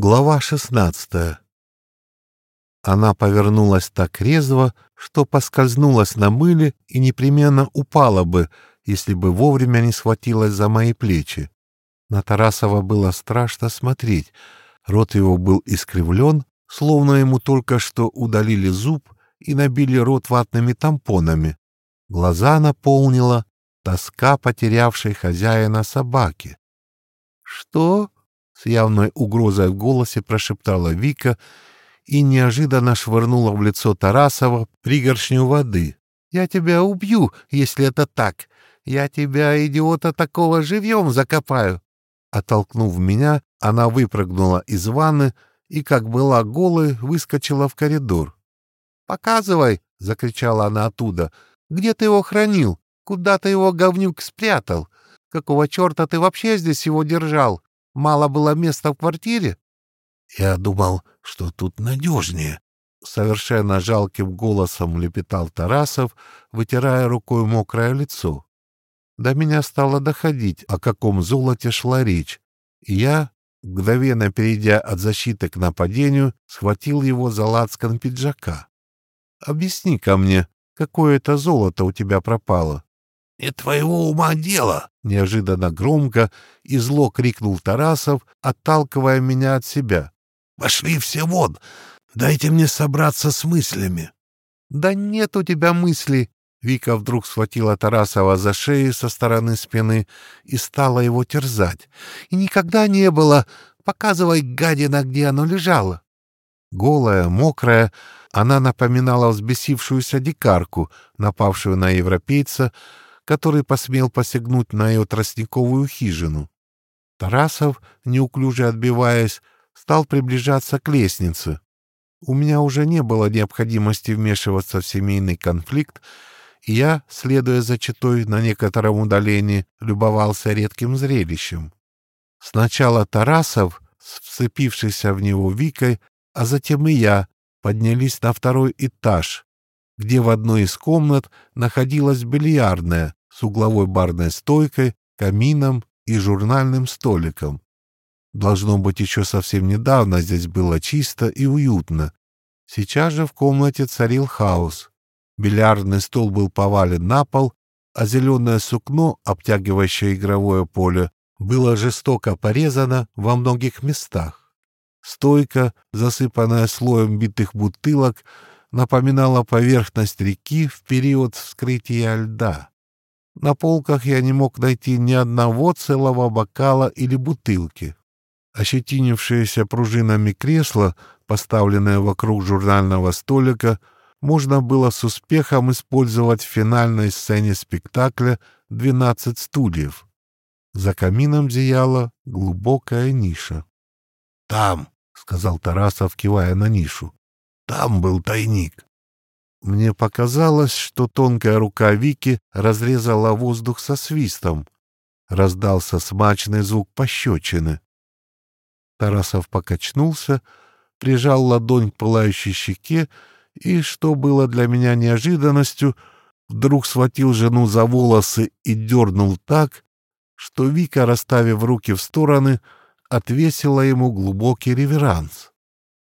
Глава шестнадцатая. Она повернулась так резво, что поскользнулась на мыле и непременно упала бы, если бы вовремя не схватилась за мои плечи. На Тарасова было страшно смотреть. Рот его был искривлен, словно ему только что удалили зуб и набили рот ватными тампонами. Глаза наполнила тоска потерявшей хозяина собаки. — Что? С явной угрозой в голосе прошептала Вика и неожиданно швырнула в лицо Тарасова пригоршню воды. «Я тебя убью, если это так. Я тебя, идиота такого, живьем закопаю». Оттолкнув меня, она выпрыгнула из ванны и, как была голой, выскочила в коридор. «Показывай!» — закричала она оттуда. «Где ты его хранил? Куда ты его, говнюк, спрятал? Какого черта ты вообще здесь его держал? Мало было места в квартире? Я думал, что тут надежнее. Совершенно жалким голосом лепетал Тарасов, вытирая рукой мокрое лицо. До меня стало доходить, о каком золоте шла речь, и я, мгновенно перейдя от защиты к нападению, схватил его за лацкан пиджака. «Объясни-ка мне, какое это золото у тебя пропало?» «Не твоего ума дело!» — неожиданно громко и зло крикнул Тарасов, отталкивая меня от себя. «Пошли все вон! Дайте мне собраться с мыслями!» «Да нет у тебя мыслей!» Вика вдруг схватила Тарасова за шею со стороны спины и стала его терзать. «И никогда не было! Показывай, гадина, где оно лежало!» Голая, мокрая, она напоминала взбесившуюся дикарку, напавшую на европейца, который посмел посягнуть на ее тростниковую хижину. Тарасов, неуклюже отбиваясь, стал приближаться к лестнице. У меня уже не было необходимости вмешиваться в семейный конфликт, и я, следуя за читой на некотором удалении, любовался редким зрелищем. Сначала Тарасов, вцепившийся в него Викой, а затем и я, поднялись на второй этаж, где в одной из комнат находилась бильярдная, с угловой барной стойкой, камином и журнальным столиком. Должно быть, еще совсем недавно здесь было чисто и уютно. Сейчас же в комнате царил хаос. Бильярдный стол был повален на пол, а зеленое сукно, обтягивающее игровое поле, было жестоко порезано во многих местах. Стойка, засыпанная слоем битых бутылок, напоминала поверхность реки в период вскрытия льда. На полках я не мог найти ни одного целого бокала или бутылки. Ощетинившееся пружинами кресло, поставленное вокруг журнального столика, можно было с успехом использовать в финальной сцене спектакля «Двенадцать стульев». За камином зияла глубокая ниша. «Там», — сказал Тарасов, кивая на нишу, — «там был тайник». Мне показалось, что тонкая рука Вики разрезала воздух со свистом. Раздался смачный звук пощечины. Тарасов покачнулся, прижал ладонь к пылающей щеке и, что было для меня неожиданностью, вдруг схватил жену за волосы и дернул так, что Вика, расставив руки в стороны, отвесила ему глубокий реверанс.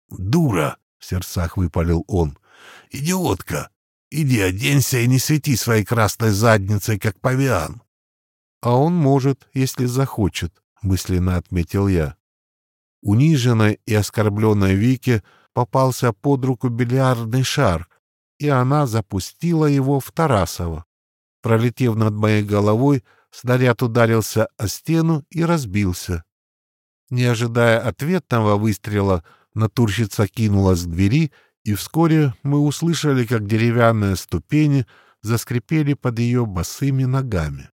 «Дура!» — в сердцах выпалил он — Идиотка! Иди оденься и не свети своей красной задницей, как павиан. — А он может, если захочет, — мысленно отметил я. Униженной и оскорбленной Вике попался под руку бильярдный шар, и она запустила его в Тарасова. Пролетев над моей головой, снаряд ударился о стену и разбился. Не ожидая ответного выстрела, натурщица кинулась к двери и вскоре мы услышали, как деревянные ступени заскрипели под ее босыми ногами.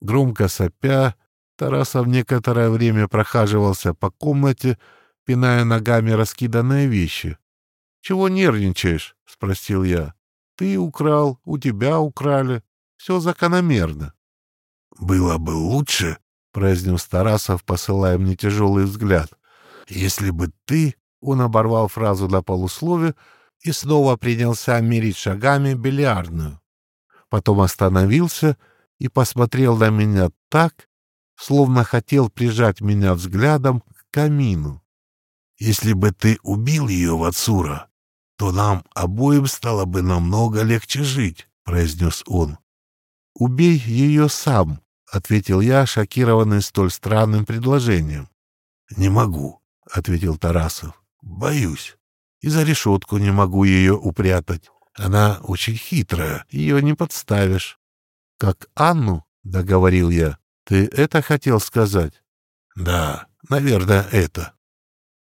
Громко сопя, Тарасов некоторое время прохаживался по комнате, пиная ногами раскиданные вещи. — Чего нервничаешь? — спросил я. — Ты украл, у тебя украли. Все закономерно. — Было бы лучше, — произнес Тарасов, посылая мне тяжелый взгляд, — если бы ты он оборвал фразу до полусловия и снова принялся мерить шагами бильярдную. Потом остановился и посмотрел на меня так, словно хотел прижать меня взглядом к камину. Если бы ты убил ее, Вацура, то нам обоим стало бы намного легче жить, — произнес он. — Убей ее сам, — ответил я, шокированный столь странным предложением. — Не могу, — ответил Тарасов. — Боюсь. И за решетку не могу ее упрятать. Она очень хитрая, ее не подставишь. — Как Анну, — договорил я. — Ты это хотел сказать? — Да, наверное, это.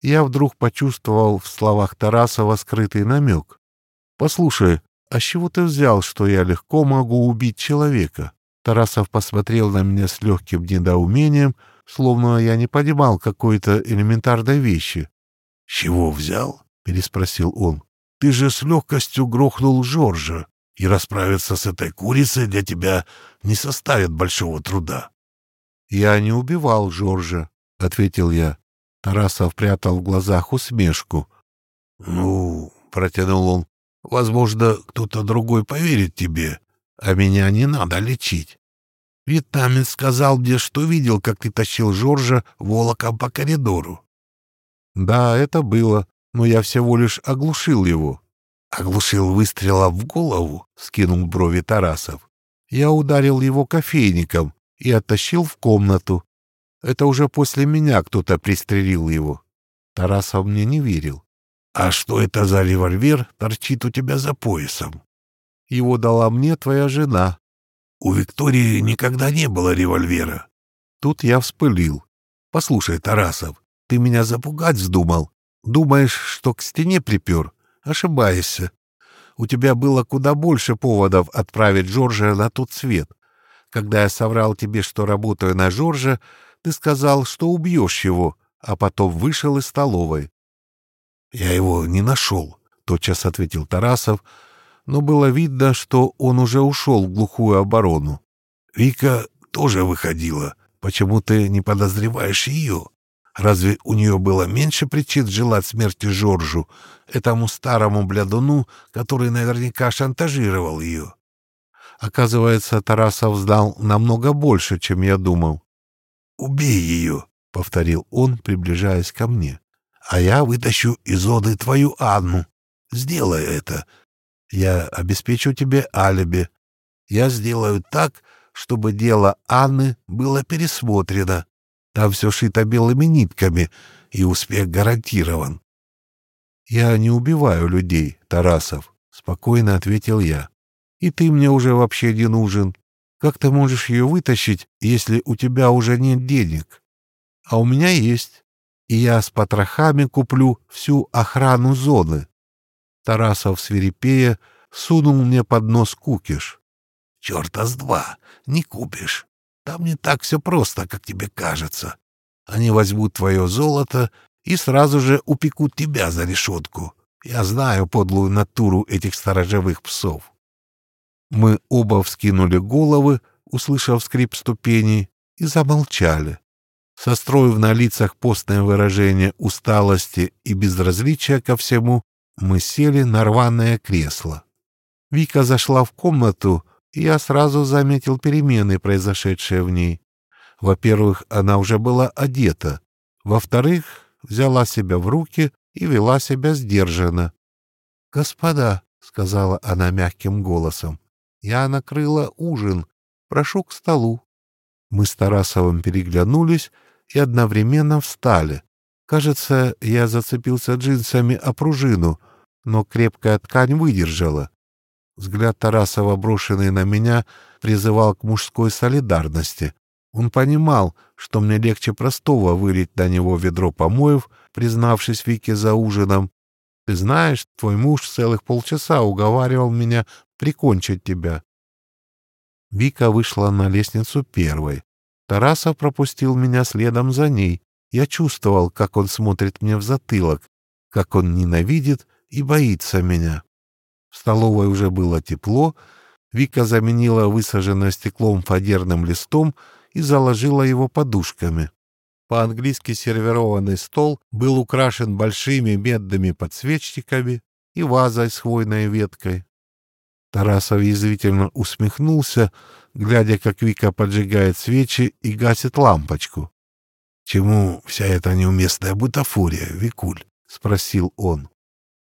Я вдруг почувствовал в словах Тарасова скрытый намек. — Послушай, а с чего ты взял, что я легко могу убить человека? Тарасов посмотрел на меня с легким недоумением, словно я не понимал какой-то элементарной вещи. — Чего взял? — переспросил он. — Ты же с легкостью грохнул Жоржа и расправиться с этой курицей для тебя не составит большого труда. — Я не убивал Жоржа, — ответил я. Тарасов прятал в глазах усмешку. — Ну, — протянул он, — возможно, кто-то другой поверит тебе, а меня не надо лечить. Вьетнамец сказал мне, что видел, как ты тащил Жоржа волоком по коридору. — Да, это было, но я всего лишь оглушил его. Оглушил выстрелом в голову, скинул брови Тарасов. Я ударил его кофейником и оттащил в комнату. Это уже после меня кто-то пристрелил его. Тарасов мне не верил. А что это за револьвер торчит у тебя за поясом? Его дала мне твоя жена. У Виктории никогда не было револьвера. Тут я вспылил. Послушай, Тарасов, ты меня запугать вздумал. Думаешь, что к стене припер? Ошибаешься. У тебя было куда больше поводов отправить Джорджа на тот свет. Когда я соврал тебе, что работаю на Джорджа, ты сказал, что убьешь его, а потом вышел из столовой. — Я его не нашел, — тотчас ответил Тарасов, но было видно, что он уже ушел в глухую оборону. — Вика тоже выходила. Почему ты не подозреваешь ее? Разве у нее было меньше причин желать смерти Жоржу, этому старому блядуну, который наверняка шантажировал ее? Оказывается, Тарасов знал намного больше, чем я думал. «Убей ее», — повторил он, приближаясь ко мне. «А я вытащу из оды твою Анну. Сделай это. Я обеспечу тебе алиби. Я сделаю так, чтобы дело Анны было пересмотрено. Там все шито белыми нитками, и успех гарантирован. — Я не убиваю людей, Тарасов, — спокойно ответил я. — И ты мне уже вообще не нужен. Как ты можешь ее вытащить, если у тебя уже нет денег? А у меня есть. И я с потрохами куплю всю охрану зоны. Тарасов свирепея сунул мне под нос кукиш. — Черта с два, не купишь. Там не так все просто, как тебе кажется. Они возьмут твое золото и сразу же упекут тебя за решетку. Я знаю подлую натуру этих сторожевых псов. Мы оба вскинули головы, услышав скрип ступеней, и замолчали. Состроив на лицах постное выражение усталости и безразличия ко всему, мы сели на рваное кресло. Вика зашла в комнату я сразу заметил перемены, произошедшие в ней. Во-первых, она уже была одета. Во-вторых, взяла себя в руки и вела себя сдержанно. — Господа, — сказала она мягким голосом, — я накрыла ужин. Прошу к столу. Мы с Тарасовым переглянулись и одновременно встали. Кажется, я зацепился джинсами о пружину, но крепкая ткань выдержала. Взгляд Тарасова, брошенный на меня, призывал к мужской солидарности. Он понимал, что мне легче простого вылить на него ведро помоев, признавшись Вике за ужином. «Ты знаешь, твой муж целых полчаса уговаривал меня прикончить тебя». Вика вышла на лестницу первой. Тарасов пропустил меня следом за ней. Я чувствовал, как он смотрит мне в затылок, как он ненавидит и боится меня. В столовой уже было тепло, Вика заменила высаженное стеклом фанерным листом и заложила его подушками. По-английски сервированный стол был украшен большими медными подсвечниками и вазой с хвойной веткой. Тарасов язвительно усмехнулся, глядя, как Вика поджигает свечи и гасит лампочку. «Чему вся эта неуместная бутафория, Викуль?» — спросил он.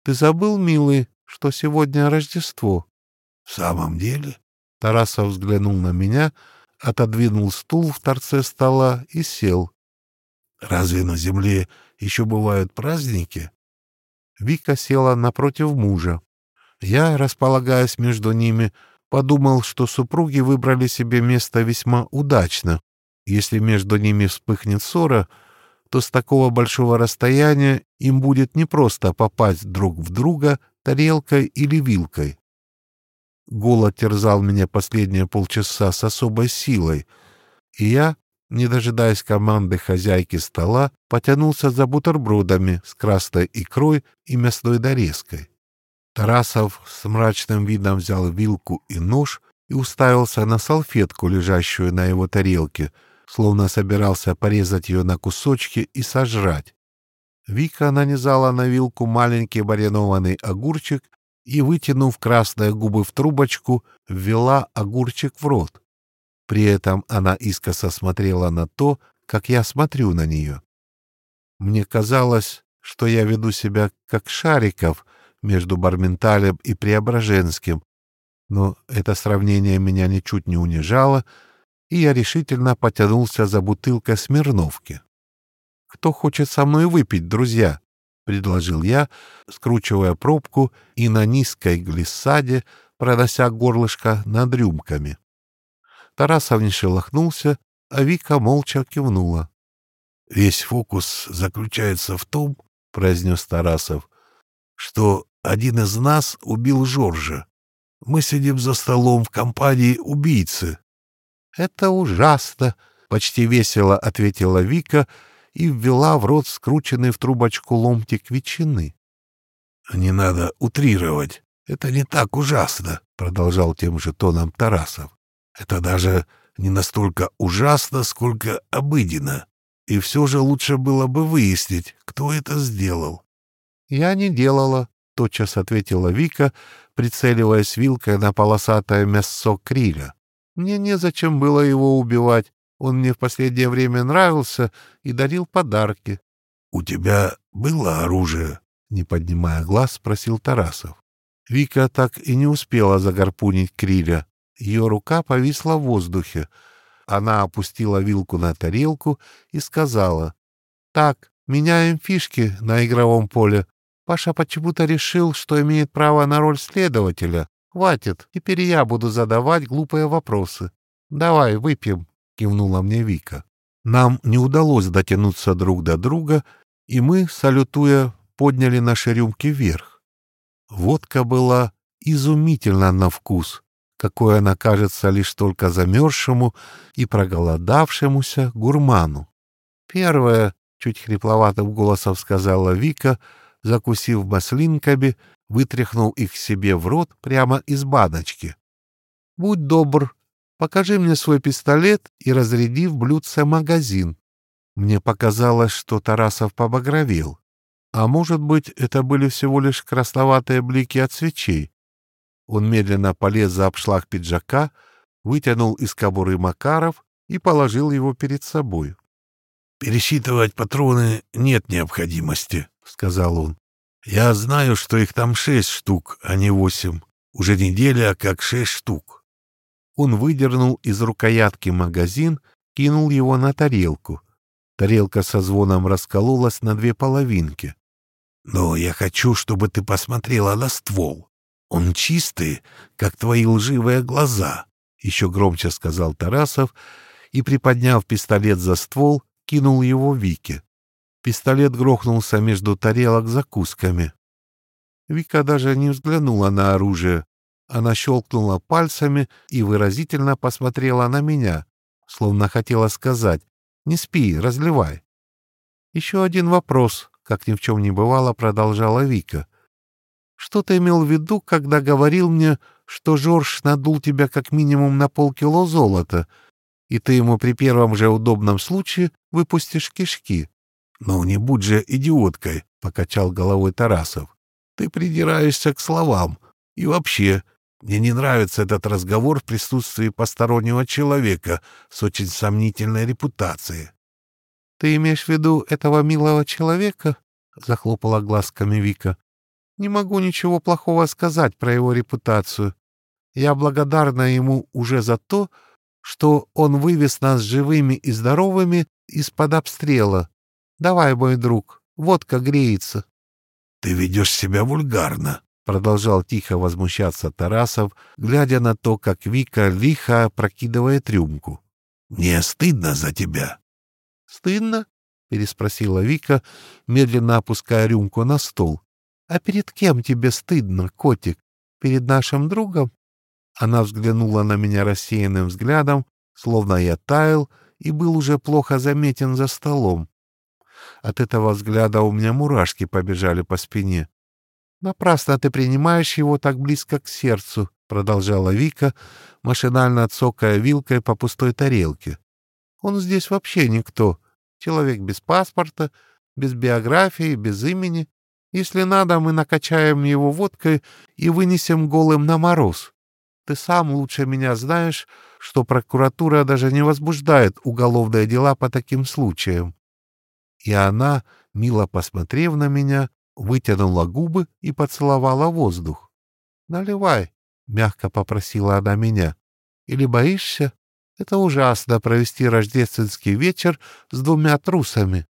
«Ты забыл, милый, что сегодня Рождество?» «В самом деле?» Тарасов взглянул на меня, отодвинул стул в торце стола и сел. «Разве на земле еще бывают праздники?» Вика села напротив мужа. Я, располагаясь между ними, подумал, что супруги выбрали себе место весьма удачно. Если между ними вспыхнет ссора, то с такого большого расстояния им будет непросто попасть друг в друга тарелкой или вилкой. Голод терзал меня последние полчаса с особой силой, и я, не дожидаясь команды хозяйки стола, потянулся за бутербродами с красной икрой и мясной дорезкой. Тарасов с мрачным видом взял вилку и нож и уставился на салфетку, лежащую на его тарелке, словно собирался порезать ее на кусочки и сожрать. Вика нанизала на вилку маленький маринованный огурчик и, вытянув красные губы в трубочку, ввела огурчик в рот. При этом она искоса смотрела на то, как я смотрю на нее. Мне казалось, что я веду себя как Шариков между Барменталем и Преображенским, но это сравнение меня ничуть не унижало, и я решительно потянулся за бутылкой Смирновки. «Кто хочет со мной выпить, друзья?» — предложил я, скручивая пробку и на низкой глиссаде пронося горлышко над рюмками. Тарасов не шелохнулся, а Вика молча кивнула. — Весь фокус заключается в том, — произнес Тарасов, — что один из нас убил Жоржа. Мы сидим за столом в компании убийцы. — Это ужасно, — почти весело ответила Вика, — и ввела в рот скрученный в трубочку ломтик ветчины. — Не надо утрировать. Это не так ужасно, — продолжал тем же тоном Тарасов. — Это даже не настолько ужасно, сколько обыденно. И все же лучше было бы выяснить, кто это сделал. — Я не делала, — тотчас ответила Вика, прицеливаясь вилкой на полосатое мясо криля. — Мне незачем было его убивать. Он мне в последнее время нравился и дарил подарки. — У тебя было оружие? — не поднимая глаз, спросил Тарасов. Вика так и не успела загорпунить Криля. Ее рука повисла в воздухе. Она опустила вилку на тарелку и сказала, «Так, меняем фишки на игровом поле. Паша почему-то решил, что имеет право на роль следователя. Хватит, теперь я буду задавать глупые вопросы. Давай, выпьем» кивнула мне Вика. Нам не удалось дотянуться друг до друга, и мы, салютуя, подняли наши рюмки вверх. Водка была изумительна на вкус, какой она кажется лишь только замерзшему и проголодавшемуся гурману. Первое, чуть хрипловатым голосом сказала Вика, закусив маслинками, вытряхнул их себе в рот прямо из баночки. «Будь добр, Покажи мне свой пистолет и разряди в блюдце магазин. Мне показалось, что Тарасов побагровел. А может быть, это были всего лишь красноватые блики от свечей. Он медленно полез за обшлаг пиджака, вытянул из кобуры Макаров и положил его перед собой. «Пересчитывать патроны нет необходимости», — сказал он. «Я знаю, что их там шесть штук, а не восемь. Уже неделя, как шесть штук. Он выдернул из рукоятки магазин, кинул его на тарелку. Тарелка со звоном раскололась на две половинки. «Но я хочу, чтобы ты посмотрела на ствол. Он чистый, как твои лживые глаза», — еще громче сказал Тарасов и, приподняв пистолет за ствол, кинул его Вике. Пистолет грохнулся между тарелок закусками. Вика даже не взглянула на оружие, она щелкнула пальцами и выразительно посмотрела на меня, словно хотела сказать «Не спи, разливай». «Еще один вопрос», — как ни в чем не бывало, продолжала Вика. «Что ты имел в виду, когда говорил мне, что Жорж надул тебя как минимум на полкило золота, и ты ему при первом же удобном случае выпустишь кишки?» «Ну, не будь же идиоткой», — покачал головой Тарасов. «Ты придираешься к словам. И вообще, мне не нравится этот разговор в присутствии постороннего человека с очень сомнительной репутацией. Ты имеешь в виду этого милого человека? Захлопала глазками Вика. Не могу ничего плохого сказать про его репутацию. Я благодарна ему уже за то, что он вывез нас живыми и здоровыми из-под обстрела. Давай, мой друг, водка греется. — Ты ведешь себя вульгарно, — продолжал тихо возмущаться Тарасов, глядя на то, как Вика лихо прокидывает рюмку. — Мне стыдно за тебя. — Стыдно? — переспросила Вика, медленно опуская рюмку на стол. — А перед кем тебе стыдно, котик? Перед нашим другом? Она взглянула на меня рассеянным взглядом, словно я таял и был уже плохо заметен за столом. От этого взгляда у меня мурашки побежали по спине. «Напрасно ты принимаешь его так близко к сердцу», — продолжала Вика, машинально цокая вилкой по пустой тарелке. «Он здесь вообще никто. Человек без паспорта, без биографии, без имени. Если надо, мы накачаем его водкой и вынесем голым на мороз. Ты сам лучше меня знаешь, что прокуратура даже не возбуждает уголовные дела по таким случаям. И она, мило посмотрев на меня, вытянула губы и поцеловала воздух. «Наливай», — мягко попросила она меня. «Или боишься? Это ужасно провести рождественский вечер с двумя трусами».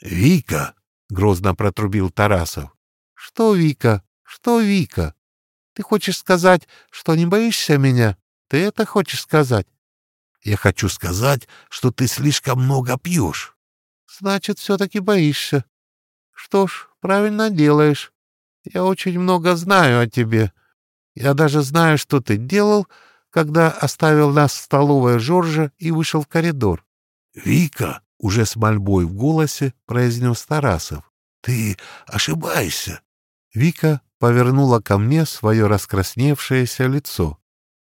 «Вика!» — грозно протрубил Тарасов. «Что Вика? Что Вика? Ты хочешь сказать, что не боишься меня? Ты это хочешь сказать?» «Я хочу сказать, что ты слишком много пьешь». «Значит, все-таки боишься. Что ж, правильно делаешь. Я очень много знаю о тебе. Я даже знаю, что ты делал, когда оставил нас в столовой Жоржа и вышел в коридор». «Вика!» — уже с мольбой в голосе произнес Тарасов. «Ты ошибаешься». Вика повернула ко мне свое раскрасневшееся лицо.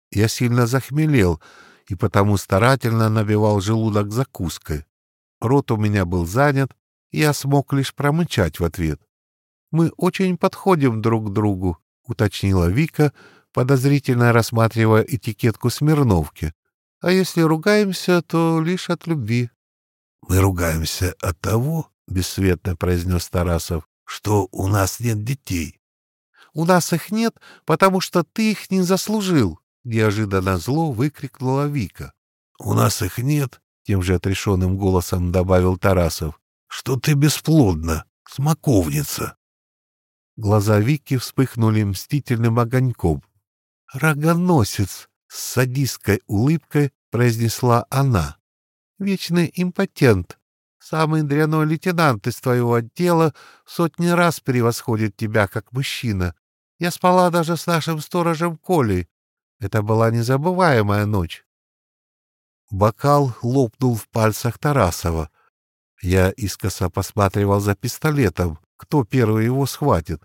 Я сильно захмелел и потому старательно набивал желудок закуской. Рот у меня был занят, и я смог лишь промычать в ответ. «Мы очень подходим друг к другу», — уточнила Вика, подозрительно рассматривая этикетку Смирновки. «А если ругаемся, то лишь от любви». «Мы ругаемся от того», — бесцветно произнес Тарасов, — «что у нас нет детей». У нас их нет, потому что ты их не заслужил!» — неожиданно зло выкрикнула Вика. «У нас их нет!» — тем же отрешенным голосом добавил Тарасов. «Что ты бесплодна, смоковница!» Глаза Вики вспыхнули мстительным огоньком. «Рогоносец!» — с садистской улыбкой произнесла она. «Вечный импотент, самый дряной лейтенант из твоего отдела сотни раз превосходит тебя как мужчина. Я спала даже с нашим сторожем Колей. Это была незабываемая ночь. Бокал лопнул в пальцах Тарасова. Я искоса посматривал за пистолетом, кто первый его схватит,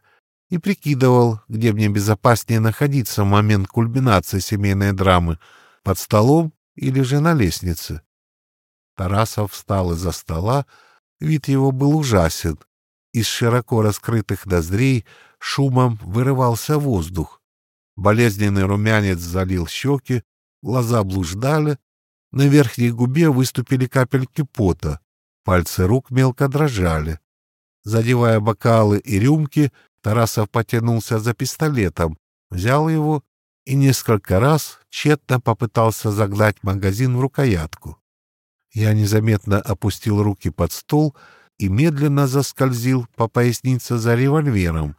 и прикидывал, где мне безопаснее находиться в момент кульминации семейной драмы — под столом или же на лестнице. Тарасов встал из-за стола, вид его был ужасен. Из широко раскрытых ноздрей шумом вырывался воздух. Болезненный румянец залил щеки, глаза блуждали, на верхней губе выступили капельки пота, пальцы рук мелко дрожали. Задевая бокалы и рюмки, Тарасов потянулся за пистолетом, взял его и несколько раз тщетно попытался загнать магазин в рукоятку. Я незаметно опустил руки под стол и медленно заскользил по пояснице за револьвером.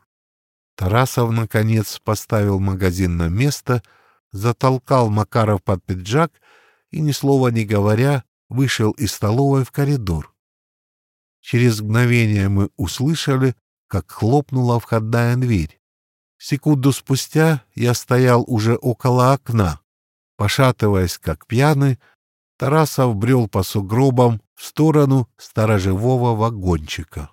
Тарасов, наконец, поставил магазин на место, затолкал Макаров под пиджак и, ни слова не говоря, вышел из столовой в коридор. Через мгновение мы услышали, как хлопнула входная дверь. Секунду спустя я стоял уже около окна. Пошатываясь, как пьяный, Тарасов брел по сугробам в сторону сторожевого вагончика.